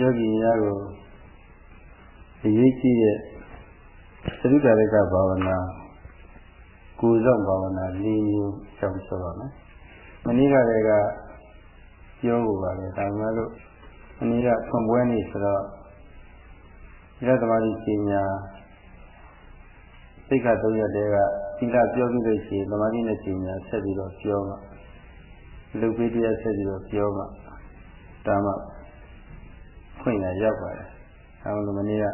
ယောဂီများကိုအရေးကြီးတဲ့သတိတာရကဘာဝနာကိုယ်ဆောင်ဘာဝနာ၄မျိုးကြောင်းဆိုပါမယ်။မနည်းကလည်းကပြောဖို့ပါလေဒါမှမဟုတ်မနည်းကဖွင့်ပွဲနေဆိုတော့ဒီသမာဓိပညာစိတ်ကသုံးရက်တည်းကသီလပြောပြီးလို့ရှိရင်သမာဓိနဲ့ပညာဆက်ပြီးတော့ပြောမှလူပိတရားဆက်ပြီးတော့ပြောမှဒါမှ ဖွင့်ရရောက်ပါတယ်။အဲလိုမနေ့က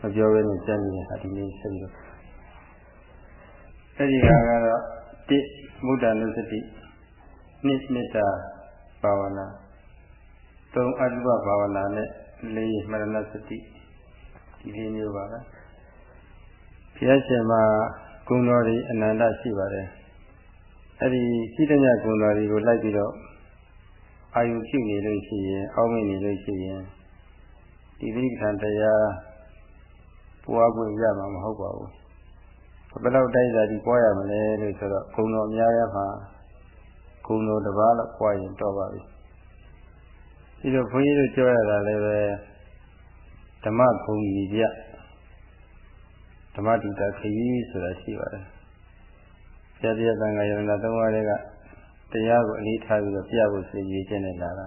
မပြောဘဲနဲ့ကြံ့နေတဲ့ဟာဒီနေ့ဆက်ပြီးတော့အဲဒီဟာကတော့တိမုဒ္ဒနုစတိနှစ်မေတ္တာဘာဝနာသုံးအတုပဘာဝနာနဲ့လေးမရဏစတိဒီလေးမျိုးပါပဲဘုရားရှင်မှာဂုဏ်တော်တွေအနန္တရှိပါတယ်အဲ့ဒီရှိတဲ့ညဂုဏ်တော်တွေကိုလိုက်ပြီးတော့အာယုပြုနေလို့ရှိရင်အောင်းမိနေလို့ရှိရင်ဒီသ တိပဋ္ဌာန်တရားပွားခွင့်ရမှာမဟုတ်ပါဘူးဘယ်လောက်တိုက်တာဒီပွားရမလဲလို့ဆိုတော့ဂုဏ်တော်အများရမှာဂုဏ်တော်တစ်ပါးလောက်ပွားရင်တော့ပါပြီဒီလိုဘုန်းကြီးတို့ပြောရတာလည်းပဲဓမ္မဂုဏ်ကြီးပြဓမ္မတူတာခရီးဆိုတာရှိပါတယ်ဆရာတရားသံဃာယရဏသုံးပါးတွေကတရားကိုအလေးထားပြီးတော့ပြဖို့စီရည်ခြင်းနဲ့လာတာ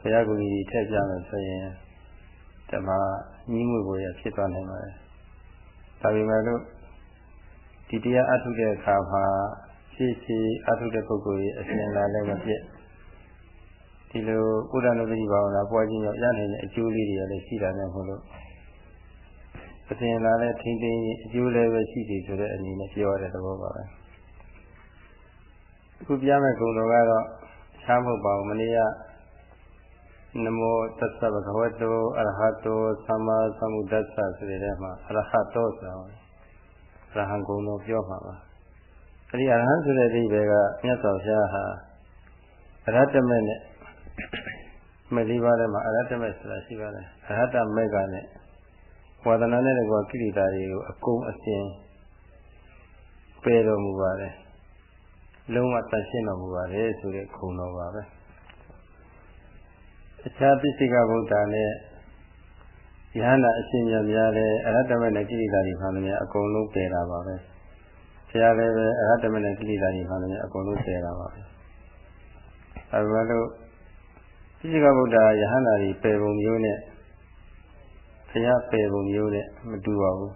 ဘုရားကိုယ်ကြီးထည့်ပြမယ်ဆိုရင် ဓမ္မညီးငွေကိုရဖြစ်သွားနိုင်ပါတယ်ဒါပေမဲ့လို့ဒီတရားအထုတဲ့အခါမှာရှေ့ရှေ့အထုတဲ့ပုဂ္ဂိုလ်ရဲ့အစဉ်လာလည်းမပြည့်ဒီလိုဥဒ္ဒနာတိဘာဝနာပွားခြင်းရောက်ရနိုင်တဲ့အကျိုးလေးတွေလည်းရှိတာနဲ့မို့လို့အစဉ်လာလည်းထိမ့်သိမ်းအကျိုးလည်းပဲရှိတယ်ဆိုတဲ့အနေနဲ့ပြောရတဲ့သဘောပါပဲအခုပြမယ့်ဂုဏ်တော်ကတော့ချားမဟုတ်ပါဘူးမနေ့က နမောတသဗ္ဗဝတ္တောအရဟတောသမ္မာသမ္ဗုဒ္ဓဆဆိုတဲ့ထဲမှာအရဟတောဆိုတာရဟံဂုဏ်တော်ပြောမှာပါအဲဒီအရဟံဆိုတဲ့အဓိပ္ပာယ်ကမြတ်စွာဘုရားဟာအရဟတမေနဲ့မလေးပါးထဲမှာအရဟတမေဆိုတာရှိပါတယ်အရဟတမေကနဲ့ဝါဒနာနဲ့ကောကိလေသာတွေကိုအကုန်အစင်ပယ်တော်မူပါတယ်လုံးဝတန်ရှင်းတော်မူပါတယ်ဆိုတဲ့ခုံတော်ပါပဲ အခြားပိစိကဗုဒ္ဓနဲ့ယဟနာအရှင်မြတ်များလည်းအရဟတမေနဲ့ကိလေသာတွေမှလည်းအကုန်လုံးပယ်တာပါပဲဆရာလည်းပဲအရဟတမေနဲ့ကိလေသာတွေမှလည်းအကုန်လုံးပယ်တာပါပဲအဲဒါလို့ပိစိကဗုဒ္ဓယဟနာတွေပယ်ပုံမျိုးနဲ့ဘုရားပယ်ပုံမျိုးနဲ့မတူပါဘူး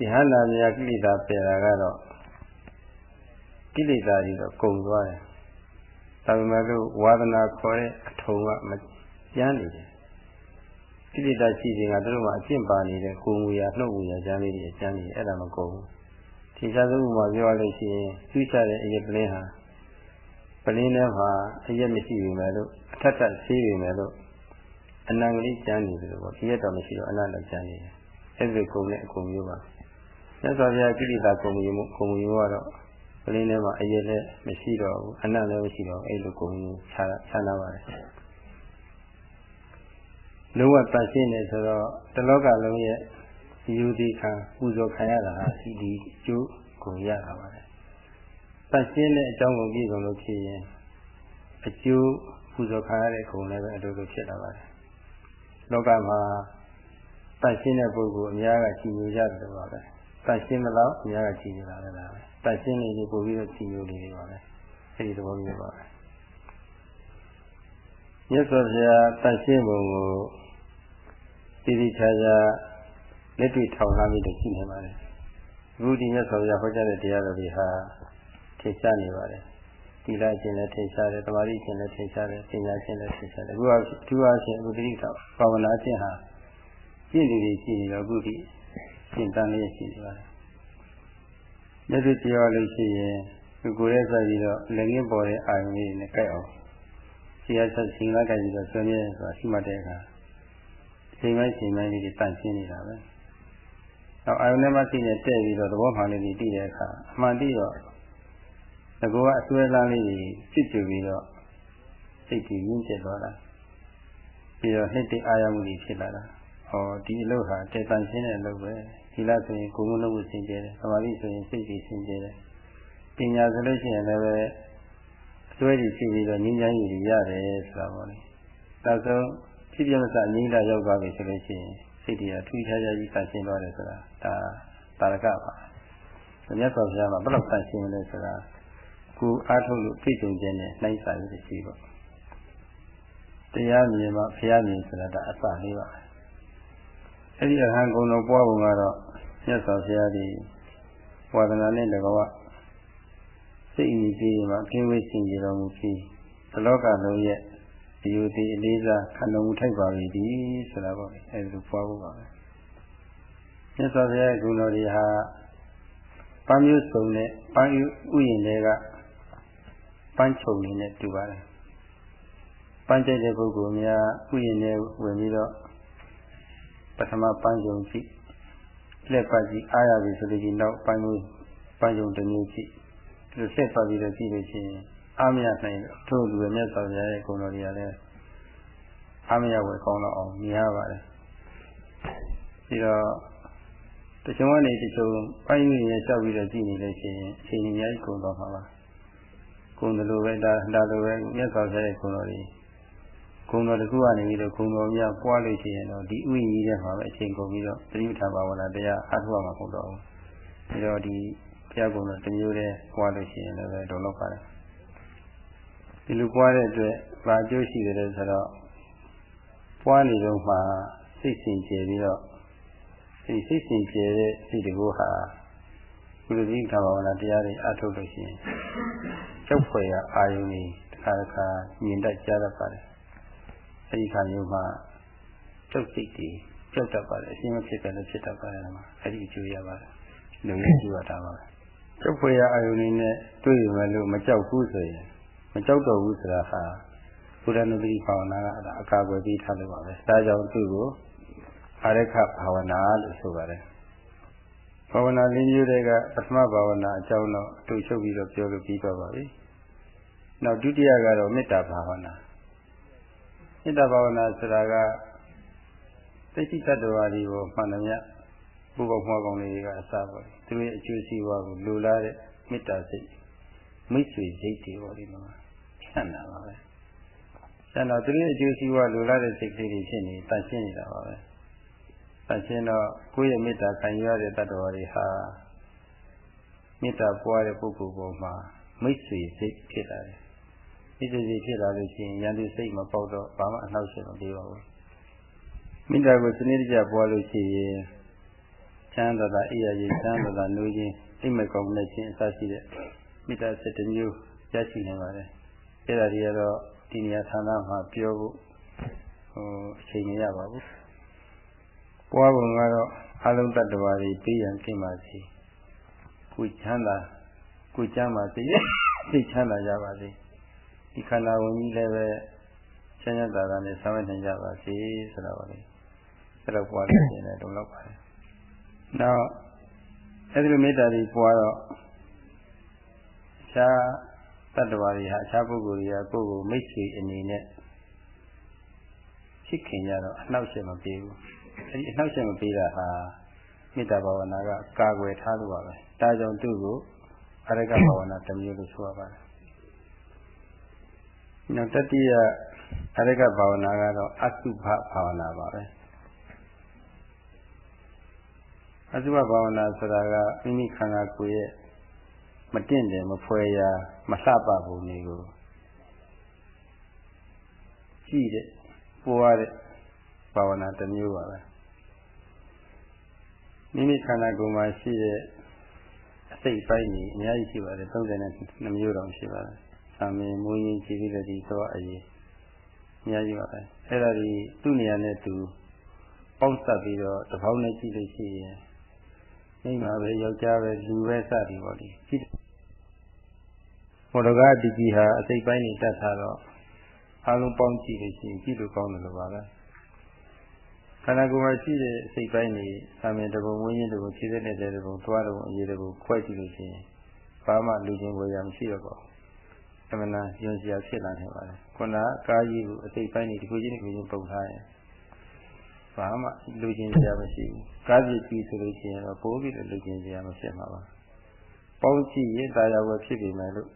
ယဟနာများကိလေသာပယ်တာကတော့ကိလေသာတွေတော့ကုန်သွားတယ် ဒါပေမဲ့လို့ဝါဒနာခေါ်တဲ့အထုံကမကျမ်းနေတယ်ကိလေသာရှိခြင်းကတို့မှအကျင့်ပါနေတဲ့ကိုယ်မူရာနှုတ်မူရာကျမ်းလေးတွေကျမ်းနေအဲ့ဒါမကုန်ဘူးဒီစားစုမှာပြောရလို့ရှိရင်သူ့ချတဲ့အရေးပလင်းဟာပလင်းထဲမှာအရက်မရှိပြီမဲ့လို့အထက်ထပ်ဆေးပြီမဲ့လို့အနံကလေးကျမ်းနေတယ်ပေါ့ဒီရက်တော့မရှိတော့အနံတော့ကျမ်းနေတယ်အဲ့ဒီကုံနဲ့အကုန်မျိုးပါမြတ်စွာဘုရားကိလေသာကုံမျိုးကုံမျိုးကတော့ပ လင်းထဲမှာအရက်လည်းမရှိတော့ဘူးအနံလည်းမရှိတော့အဲ့လိုကုံမျိုးခြားခြားနာပါတယ်လုံးဝတန်ရှင်းနေဆိုတော့တလောကလုံးရဲ့ယူဒီခံပူဇော်ခံရတာဟာဒီဒီကျိုးကိုရတာပါတယ်တန်ရှင်းတဲ့အကြောင်းကိုပြည့်စုံလို့ဖြစ်ရင်အကျိုးပူဇော်ခံရတဲ့ခုံလည်းပဲအတူတူဖြစ်လာပါတယ်လောကမှာတန်ရှင်းတဲ့ပုဂ္ဂိုလ်အများကကြည်ညိုကြတယ်ပါပဲတန်ရှင်းမလို့အများကကြည်ညိုလာတယ်လားပဲ တန်ရှင်းနေပြီပို့ပြီးတော့ကြည်ညိုနေတယ်ပါပဲအဲဒီသဘောမျိုးပါပဲမြတ်စွာဘုရားတန်ရှင်းပုံကိုတည်တည်ချာချာလက်တွေ့ထောင်လာပြီးတော့ရှိနေပါတယ်အခုဒီမြတ်စွာဘုရားဟောကြားတဲ့တရားတော်တွေဟာထင်ရှားနေပါတယ်သီလရှင်လည်းထင်ရှားတယ်သမာဓိရှင်လည်းထင်ရှားတယ်ပညာရှင်လည်းထင်ရှားတယ်အခုအထူးအားဖြင့်အခုတိတောက်ဘာဝနာရှင်ဟာရှင်းနေပြီရှိနေတော့အခုဒီရှင်းတန်းလေးရှိနေပါတယ် လက်တွေ့ပြောလို့ရှိရင်ဒီကိုယ်ရဲ့ဆက်ပြီးတော့လက်ငင်းပေါ်တဲ့အာရုံလေးနဲ့ကြိုက်အောင်ဆရာဆက်ရှင်လာကြပြီးတော့ဆွေးနွေးဆိုတာရှိမှတဲ့အခါချိန်ပိုင်းချိန်ပိုင်းလေးတွေတန့်ရှင်းနေတာပဲ။နောက်အာရုံထဲမှာရှိနေတဲ့ပြီးတော့သဘောမှန်လေးတွေတည်တဲ့အခါအမှန်တည်တော့ငကောကအစွဲလန်းလေးတွေဖြစ်ကြပြီးတော့စိတ်ကြီးရင်းကျက်သွားတာပြီးတော့နှစ်တိအာရမှုတွေဖြစ်လာတာဟောဒီအလုပ်ဟာတေတန်ရှင်းတဲ့အလုပ်ပဲဒီ လားဆိုရင်ကိုယ်မလုံးကိုရှင်းကျဲတယ်သမာဓိဆိုရင်စိတ်ကြီးရှင်းကျဲတယ်ပညာဆိုလို့ရှိရင်လည်းပဲအစွဲကြီးဖြစ်ပြီးတော့ငြင်းချမ်းကြီးရတယ်ဆိုတာပေါ့လေနောက်ဆုံးဖြစ်ပြမစငြိမ်းတာရောက်သွားပြီဆိုလို့ရှိရင်စိတ်တွေကထူးခြားခြားကြီးတန်ရှင်းသွားတယ်ဆိုတာဒါတာရကပါမြတ်စွာဘုရားမှာဘယ်လောက်တန်ရှင်းမလဲဆိုတာကိုအားထုတ်လို့ပြည့်စုံခြင်းနဲ့နှိုင်းစာရည်ရှိပေါ့တရားမြင်မှဘုရားမြင်ဆိုတာဒါအစလေးပါအဲ့ဒီအဟံကုံတော်ပွားပုံကတော့ မြတ်စွာဘုရားဒီဝါဒနာနဲ့တကွာစိတ်အညီပြီးမှကင်းဝေးစင်ကြတော်မူပြီးသလောကလုံးရဲ့ဒီယုတိအလေးစားခန္ဓာမူထိုက်ပါပြီဒီဆိုတာပေါ့အဲဒီလိုပွားဖို့ပါပဲမြတ်စွာဘုရားရဲ့ဂုဏ်တော်တွေဟာပန်းမျိုးစုံနဲ့ပန်းဥယျင်တွေကပန်းချုံနေနဲ့တူပါတယ်ပန်းကြိုက်တဲ့ပုဂ္ဂိုလ်များဥယျင်တွေဝင်ပြီးတော့ပထမပန်းချုံကြည့် လက်ပတ်ကြည့်အားရပြီဆိုလို့ဒီနောက်ပန်းမျိုးပန်းချုံတစ်မျိုးကြည့်ဒီဆက်ပတ်ပြီးတော့ကြည့်လို့ရှိရင်အားမရနိုင်ထို့လူရဲ့မြတ်စွာဘုရားရဲ့ဂုဏ်တော်တွေကလည်းအားမရဝယ်ကောင်းတော့အောင်မြင်ရပါတယ်ပြီးတော့တချို့ကနေတချို့ပိုင်းရင်းရလျှောက်ပြီးတော့ကြည့်နေလို့ရှိရင်အချိန်ကြီးအများကြီးကုန်တော့မှာပါကုန်တယ်လို့ပဲဒါဒါလိုပဲမြတ်စွာဘုရားရဲ့ဂုဏ်တော်တွေ ဂုဏ်တော်တစ်ခုကနေပြီးတော့ဂုဏ်တော်များပွားလို့ရှိရင်တော့ဒီဥယျာဉ်ကြီးထဲမှာပဲအချိန်ကုန်ပြီးတော့သတိထားပါဝနာတရားအားထုတ်ရမှာဟုတ်တော့ဘူးဒါတော့ဒီဘုရားကုံတော်တစ်မျိုးတည်းပွားလို့ရှိရင်လည်းတော့လောက်ပါတယ်ဒီလိုပွားတဲ့အတွက်ဘာအကျိုးရှိတယ်လဲဆိုတော့ပွားနေတော့မှစိတ်စင်ကြယ်ပြီးတော့ဒီစိတ်စင်ကြယ်တဲ့စိတ်တကူဟာကုလတိကာဘာဝနာတရားတွေအထုတ်လို့ရှိရင်ကျောက်ဖွယ်ရအာယုန်ကြီးတစ်ခါတစ်ခါမြင်တတ်ကြတတ်ပါတယ် အဲဒီခါမျိုးမှာကျောက်စိတ်တွေကြောက်တတ်ပါတယ်အရှင်းမဖြစ်တယ်လည်းဖြစ်တတ်ပါတယ်မှာအဲဒီအကျိုးရပါတယ်လူကြီးကျိုးရတာပါကျောက်ဖွယ်ရအာယုန်ကြီးနဲ့တွေ့ရမယ်လို့မကြောက်ဘူးဆိုရင်မကြောက်တော့ဘူးဆိုတာဟာဘုရားနုတိဘာဝနာကအကာအကွယ်ပေးထားလို့ပါပဲဒါကြောင့်သူ့ကိုအာရခဘာဝနာလို့ဆိုပါတယ်ဘာဝနာလေးမျိုးတွေကပထမဘာဝနာအကြောင်းတော့အတူချုပ်ပြီးတော့ပြောလို့ပြီးတော့ပါပြီနောက်ဒုတိယကတော့မေတ္တာဘာဝနာ မေတ္တာဘာဝနာဆိုတာကသိတိတ္တဝါတွေကိုမှန်တယ်မြတ်ဘုဘောမှားကောင်းလေးတွေကအစပါပဲသူရဲ့အကျိုးစီးပွားကိုလိုလားတဲ့မေတ္တာစိတ်မိတ်ဆွေစိတ်တွေပေါ့ဒီမှာဆန္ဒပါပဲဆန္ဒသူရဲ့အကျိုးစီးပွားလိုလားတဲ့စိတ်ကလေးတွေဖြစ်နေတန်ရှင်းနေတာပါပဲတန်ရှင်းတော့ကိုယ့်ရဲ့မေတ္တာခံရတဲ့တ attva တွေဟာမေတ္တာပွားတဲ့ပုဂ္ဂိုလ်ပေါ်မှာမိတ်ဆွေစိတ်ဖြစ်လာတယ် မိတ်ဆွေစိတ်ဖြစ်လာလို့ရှိရင်ရန်သူစိတ်မပေါက်တော့ဘာမှအနှောက်အယှက်မပေးပါဘူးမေတ္တာကိုစနစ်တကျပွားလို့ရှိရင်ချမ်းသာတာအိယာကြီးချမ်းသာတာနှိုးခြင်းအိမ်မကောင်းတဲ့ခြင်းအစရှိတဲ့မေတ္တာစတဲ့မျိုးရရှိနိုင်ပါတယ်အဲ့ဒါတွေကတော့ဒီနေရာဌာနမှာပြောဖို့ဟိုအချိန်မရပါဘူးပွားပုံကတော့အလုံးတ attva တွေပြီးရန်กินပါစေကိုချမ်းသာကိုချမ်းပါစေစိတ်ချမ်းသာကြပါစေ ဒီခန္ဓာဝင်ကြီးလည်းပဲချမ်းသာတာနဲ့ဆောင်ရွက်နိုင်ကြပါစေဆိုတာပါလေအဲ့တော့ပွားလို့ရှင်တယ်တော့လောက်ပါတယ်နောက်အဲ့ဒီလိုမေတ္တာတွေပွားတော့အခြားတ attva တွေဟာအခြားပုဂ္ဂိုလ်တွေကကိုယ့်ကိုမိတ်ဆွေအနေနဲ့ချစ်ခင်ကြတော့အနှောက်အယှက်မပေးဘူးအဲဒီအနှောက်အယှက်မပေးတာဟာမေတ္တာဘာဝနာကကာကွယ်ထားလို့ပါပဲဒါကြောင့်သူ့ကိုအရကဘာဝနာတစ်မျိုးလို့ဆိုရပါတယ် နောက်တတိယအရကဘာဝနာကတော့အစုဘဘာဝနာပါပဲအစုဘဘာဝနာဆိုတာကမိမိခန္ဓာကိုယ်ရဲ့မတင့်တယ်မဖွဲရာမလှပပုံတွေကိုကြည့်တဲ့ပိုးရတဲ့ဘာဝနာတစ်မျိုးပါပဲမိမိခန္ဓာကိုယ်မှာရှိတဲ့အစိတ်ပိုင်းကြီးအများကြီးရှိပါတယ်32မျိုးတောင်ရှိပါတယ်။ သာမင်မွေးရင်ကြည်ပြီးတဲ့ဒီတော့အရေးအများကြီးပါပဲ။အဲ့ဒါဒီသူ့နေရာနဲ့သူပေါင်းစပ်ပြီးတော့တစ်ပေါင်းနဲ့ကြည့်လို့ရှိရင်မိမပဲယောက်ျားပဲလူပဲစသည်ပေါ့ဒီကြည့်မော်ဒကာဒီကြီးဟာအစိတ်ပိုင်းနေတတ်တာတော့အလုံးပေါင်းကြည့်လို့ရှိရင်ကြည့်လို့ကောင်းတယ်လို့ပါပဲခန္ဓာကိုယ်မှာရှိတဲ့အစိတ်ပိုင်းတွေသာမင်တဘုံဝင်းရင်းတဘုံခြေသက်တဲ့တဘုံသွားတဘုံအရေးတဘုံခွဲကြည့်လို့ရှိရင်ဘာမှလူချင်းဝေရမရှိတော့ပါဘူး အမှန်တရားယုံစရာဖြစ်လာနေပါတယ်ခုနကကာကြီးကိုအသိပိုင်းနေဒီကိုကြီးဒီကိုကြီးပုံထားရင်ဘာမှလူချင်းစရာမရှိဘူးကားပြည့်ပြီဆိုလို့ရှိရင်တော့ပိုးပြီးတော့လူချင်းစရာမဖြစ်မှာပါပေါင်းကြည့်ရင်တာယာဝယ်ဖြစ်ပြီမယ်လို့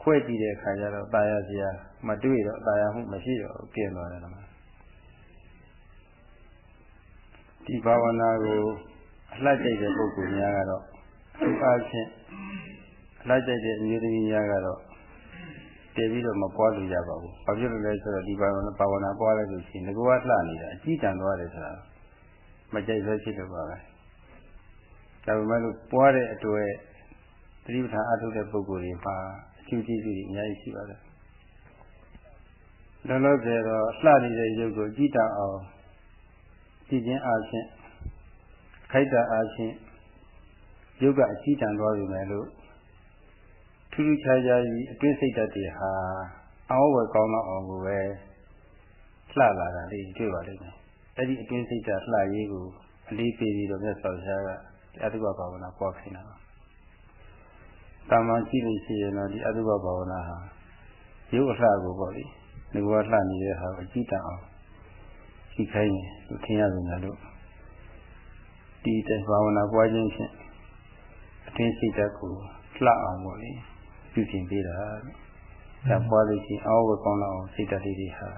ခွဲကြည့်တဲ့အခါကျတော့တာယာစရာမတွေ့တော့တာယာမှုမရှိတော့ကျင်းသွားတယ်လားဒီဘာဝနာကိုအလှကြိုက်တဲ့ပုဂ္ဂိုလ်များကတော့သူအချင်း လှကြိုက်တဲ့အမျိုးသမီးများကတော့တည်ပြီးတော့မပွားလို့ရပါဘူး။ဘာဖြစ်လို့လဲဆိုတော့ဒီဘာဝနာဘာဝနာပွားလိုက်လို့ရှိရင်ငကောလှနေတာအကြည့်တန်သွားတယ်ဆိုတာမကြိုက်ဆွဲဖြစ်လို့ပါပဲ။ဒါပေမဲ့လို့ပွားတဲ့အတွက်သတိပဋ္ဌာန်အထုတဲ့ပုဂ္ဂိုလ်တွေမှာအကျိုးကျေးဇူးတွေအများကြီးရှိပါတယ်။လောလောဆယ်တော့လှနေတဲ့ရုပ်ကိုကြည့်တတ်အောင်ကြည့်ခြင်းအချင်းခိုက်တာအချင်းရုပ်ကအကြည့်တန်သွားပြီမယ်လို့ ထူးထူးခြားခြားကြီးအတွင်းစိတ်ဓာတ်တွေဟာအောင်းဝယ်ကောင်းတော့အောင်ကိုပဲလှလာတာလေးတွေ့ပါလိမ့်မယ်။အဲ့ဒီအတွင်းစိတ်ဓာတ်လှရေးကိုအလေးပေးပြီးတော့မြတ်စွာဘုရားကအတုပဘာဝနာပွားခိုင်းတာပါ။တာမန်ကြည့်လို့ရှိရင်တော့ဒီအတုပဘာဝနာဟာရုပ်အလှကိုပေါ့လေ။ဒီကောလှနေတဲ့ဟာကိုအကြည့်တန်အောင်ကြည့်ခိုင်းတယ်လို့ထင်ရတယ်လို့ဒီတဲ့ဘာဝနာပွားခြင်းဖြင့်အတွင်းစိတ်ဓာတ်ကိုလှအောင်ပေါ့လေ။ ပြုပြင်ပေးတာ။ဒါပွားလို့ရှိရင်အောဝကောင်းတော့စိတ်ဓာတ်လေးတွေဟာ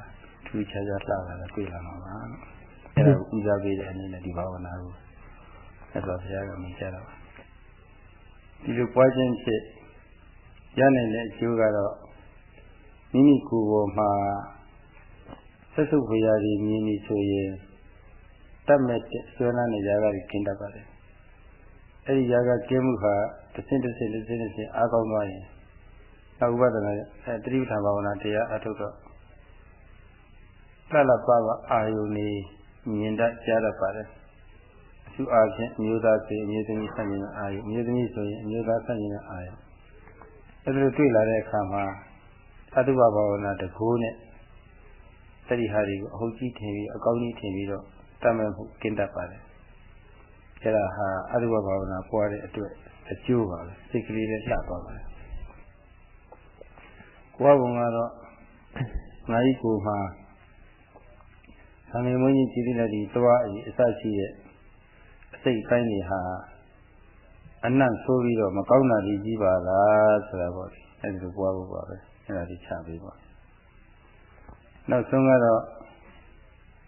ထူးခြားခြားလှလာတာတွေ့လာမှာပါ။အဲဒါကိုဦးစားပေးတဲ့အနေနဲ့ဒီဘာဝနာကိုအဲ့တော့ဘုရားကမြင်ကြတော့ဒီလိုပွားခြင်းဖြစ်ရနိုင်တဲ့အကျိုးကတော့မိမိကိုယ်ပေါ်မှာဆက်စုပ်ဝေရာတွေမြင်နေဆိုရင်တတ်မဲ့ဆွဲလန်းနေကြတာကြီးကျင်းတတ်ပါတယ်။အဲဒီຢာကကျင်းမှုဟာတစ်ဆင့်တစ်ဆင့်တစ်ဆင့်တစ်ဆင့်အားကောင်းသွားရင် နောက်ဥပဒနာအဲတတိပဌာဘာဝနာတရားအထုတ်တော့လှလှပပအာယုန်နေမြင်တတ်ကြားတတ်ပါတယ်အထူးအားဖြင့်အမျိုးသားဆိုအမျိုးသမီးဆန့်ကျင်တဲ့အာယုန်အမျိုးသမီးဆိုရင်အမျိုးသားဆန့်ကျင်တဲ့အာယုန်အဲဒါလိုတွေ့လာတဲ့အခါမှာအတုပဘာဝနာတကူနဲ့တတိဟာတွေကိုအဟုတ်ကြီးထင်ပြီးအကောင်းကြီးထင်ပြီးတော့တတ်မဲ့မှုကင်းတတ်ပါတယ်အဲဒါဟာအတုပဘာဝနာပွားတဲ့အတွက်အကျိုးပါပဲစိတ်ကလေးနဲ့လှသွားပါတယ် ဘုရားဘုံကတော့ငါကြီးကိုမှသံဃာမင်းကြီးကြည်တိလက်ဒီသွားအစရှိတဲ့အစိတ်ပိုင်းတွေဟာအနံ့ဆိုးပြီးတော့မကောင်းတာကြီးကြီးပါလားဆိုတာပေါ့အဲဒီလိုပွားဖို့ပါပဲအဲဒါကြီးချပေးပါနောက်ဆုံးကတော့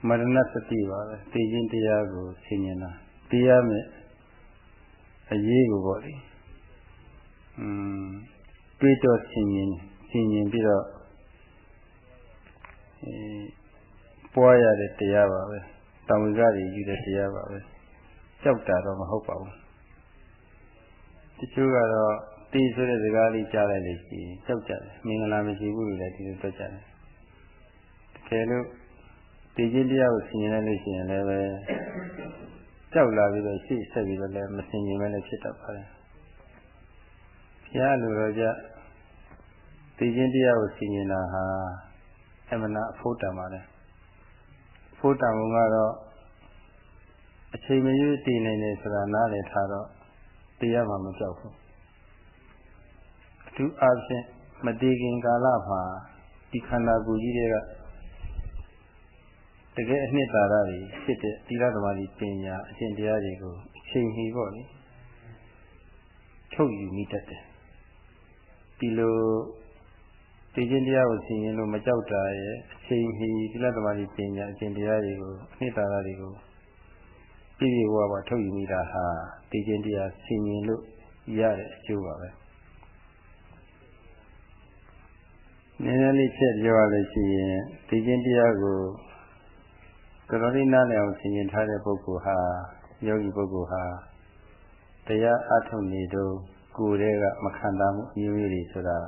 မရဏစတိပါပဲသိခြင်းတရားကိုဆင်ញင်တာတရားမဲ့အရေးကိုပေါ့လေอืมတွေးတော့ဆင်ញင် ဆင်ញင်ပြီးတော့အဲပွားရတဲ့တရားပါပဲတောင်ဝိကတွေယူတဲ့တရားပါပဲကြောက်တာတော့မဟုတ်ပါဘူးတချို့ကတော့တီးဆိုတဲ့စကားလေးကြားလိုက်လို့ရှိရင်ကြောက်ကြတယ်မင်္ဂလာမရှိဘူးလို့လည်းဒီလိုပြောကြတယ်တကယ်လို့ဒီချင်းတရားကိုဆင်ញင်လိုက်လို့ရှိရင်လည်းပဲကြောက်လာပြီးတော့ရှေ့ဆက်ပြီးတော့လည်းမဆင်ញင်မဲလည်းဖြစ်တတ်ပါတယ်ဘုရားလိုတော့ကြ သိချင်းတရားကိုဆင်ញင်တာဟာအမှန်အဖို့တံပါလေဖို့တံဘုံကတော့အချိန်မရွေးတည်နေနေဆိုတာနားလည်ထားတော့တရားမှမကြောက်ဘူးအထူးအားဖြင့်မတည်ခင်ကာလမှာဒီခန္ဓာကိုယ်ကြီးတွေကတကယ်အနှစ်သာရတွေဖြစ်တဲ့သီလသမာဓိပညာအကျင့်တရားတွေကိုအချိန်မီပေါ့လေထုတ်ယူမိတတ်တယ်ဒီလို သိခြင်းတရားကိုသိရင်လို့မကြောက်တာရဲ့အချိန်မီသီလသမာဓိပညာအကျင့်တရားတွေကိုအနှစ်သာရတွေကိုပြည့်ပြည့်ဝဝထုတ်ယူမိတာဟာသိခြင်းတရားသိရင်လို့ရတဲ့အကျိုးပါပဲနည်းနည်းလေးချက်ပြောရလို့ရှိရင်သိခြင်းတရားကိုတော်တော်လေးနားလည်အောင်ဆင်ခြင်ထားတဲ့ပုဂ္ဂိုလ်ဟာယောဂီပုဂ္ဂိုလ်ဟာတရားအထုတ်နေတော့ကိုယ်တည်းကမခံတာမှုအမျိုးမျိုးတွေဆိုတာ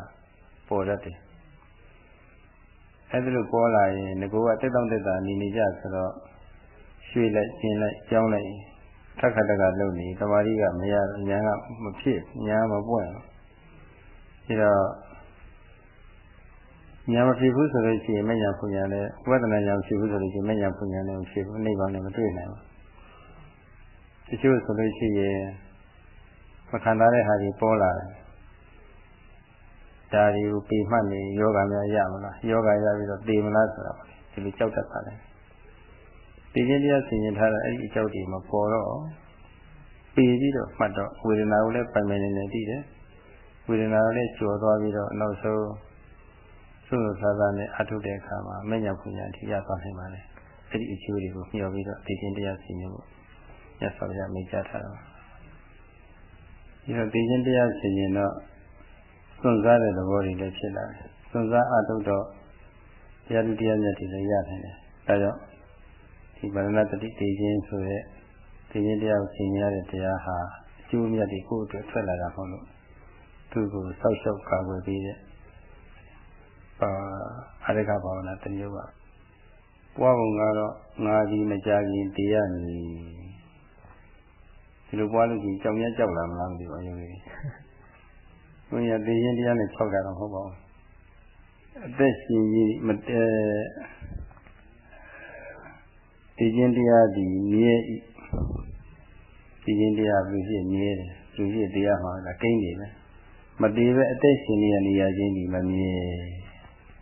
ပေါ်တတ်တယ်။ အဲဒီလိုပေါ်လာရင်ငကိုကတက်တောင့်တက်တာနေနေကြဆိုတော့ရွှေ့လိုက်ကျင်လိုက်ကြောင်းလိုက်ထက်ခါတက်ကလုံနေတမာရီကမရညာကမဖြစ်ညာမပွင့်။ဒါတော့ညာမဖြစ်ဘူးဆိုလို့ရှိရင်မညာဖွညာလည်းဝိဒနာညာဖြစ်ဘူးဆိုလို့ရှိရင်မညာဖွညာလည်းမဖြစ်ဘူးနိဗ္ဗာန်လည်းမတွေ့နိုင်ဘူးတချို့ဆိုလို့ရှိရင်မခံစားတဲ့ဟာတွေပေါ်လာတယ် ဒါတွေကိုပေမှတ်နေယောဂများရမလားယောဂရပြီးတော့ပေမလားဆိုတာဒီလိုကြောက်တတ်ပါလေဒီချင်းတရားဆင်ရင်ထားတဲ့အဲ့ဒီအကြောက်တွေမပေါ်တော့ပေပြီးတော့မှတ်တော့ဝေဒနာကိုလည်းပိုင်ပိုင်နေနေသိတယ်ဝေဒနာနဲ့ကျော်သွားပြီးတော့နောက်ဆုံးသုသသာသာနဲ့အထုတဲ့အခါမှာမညံပညာထိရသွားနိုင်ပါလေအဲ့ဒီအကျိုးတွေကိုမျှော်ပြီးတော့ဒီချင်းတရားစီရင်ဖို့ရသော်ရမိတ်ကြထားတော့ဒီတော့ဒီချင်းတရားစီရင်တော့ စွန့်စားတဲ့သဘောတွေလည်းဖြစ်လာတယ်စွန့်စားအထုတော့တရားလူတရားမြတ်တွေလည်းရနိုင်တယ်ဒါကြောင့်ဒီဗရဏတတိတေခြင်းဆိုတဲ့တေခြင်းတရားကိုသိရတဲ့တရားဟာအကျိုးမြတ်တွေကိုယ့်အတွက်ထွက်လာတာမဟုတ်လို့သူ့ကိုစောက်ရှောက်ကာကွယ်ပေးတဲ့အာအရိကဘာဝနာတစ်မျိုးပါပွားပုံကတော့ငါဒီမကြခင်တရားမည်ဒီလိုပွားလို့ရှိရင်ကြောင်ရကြောက်လာမလားမသိပါဘူးကြီး ဘုရားတေခြင်းတရားနဲ့၆တာတော့မဟုတ်ပါဘူးအသက်ရှင်ကြီးမတဲဒီခြင်းတရားဒီမြဲဤဒီခြင်းတရားပြည့်ပြည့်မြဲတယ်သူပြည့်တရားမှာကကိန်းနေပဲမတည်ပဲအသက်ရှင်နေရနေရချင်းဒီမမြဲ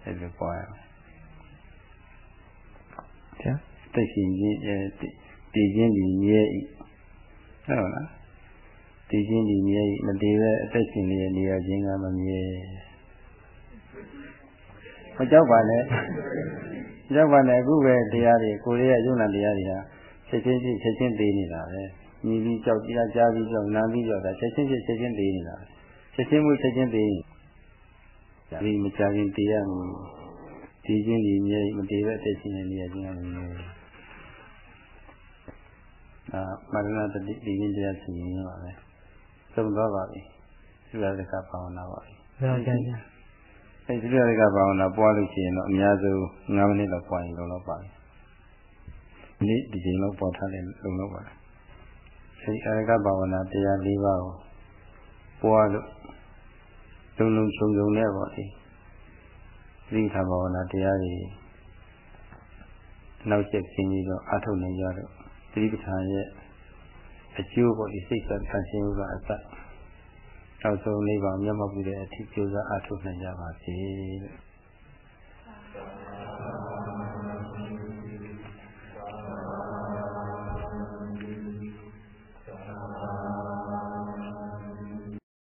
အဲ့လိုပွားရမယ်ကျာအသက်ရှင်ခြင်းဒီခြင်းဒီမြဲဤဟုတ်လား ဒီခြင်းဒီမြဲဤမတည်ပဲအသက်ရှင်နေရနေရချင်းကမမြဲမကြောက်ပါနဲ့ရောက်ပါနဲ့အခုပဲတရားတွေကိုယ်ရဲ့ယုံနာတရားတွေဟာချက်ချင်းချင်းချက်ချင်းသေးနေတာပဲညီပြီးကြောက်တရားကြားပြီးကြောက်နာပြီးကြောက်တာချက်ချင်းချင်းချက်ချင်းသေးနေတာချက်ချင်းမှုချက်ချင်းသေးဒီမကြခင်တရားမှုဒီချင်းဒီမြေမတည်တဲ့အသက်ရှင်နေနေရခြင်းကလည်းအာမရဏတတိဒီချင်းတရားရှင်နေပါပဲ သုံးသွားပါပြီသုရဒကဘာဝနာပါပြီဟုတ်ကဲ့အဲဒီလိုရကဘာဝနာပွားလို့ရှိရင်တော့အများဆုံး9မိနစ်လောက်ပွားရင်လုံးတော့ပါတယ်။ဒီဒီချိန်လောက်ပွားထားတယ်လုံးတော့ပါတယ်။အဲဒီအရကဘာဝနာတရား၄ပါးကိုပွားလို့လုံလုံခြုံခြုံနဲ့ပေါ့ဒီသတိထားဘာဝနာတရားတွေနောက်ချက်ဆင်းပြီးတော့အထုတ်နိုင်ကြတော့သတိပဋ္ဌာန်ရဲ့ အကျိုးပေါ့ဒီစိတ်ဆက်ဆန့်ရှင်းမှုကအစနောက်ဆုံးလေးပါမျက်မှောက်ပြုတဲ့အထိကြိုးစားအားထုတ်နိုင်ကြပါစေလို့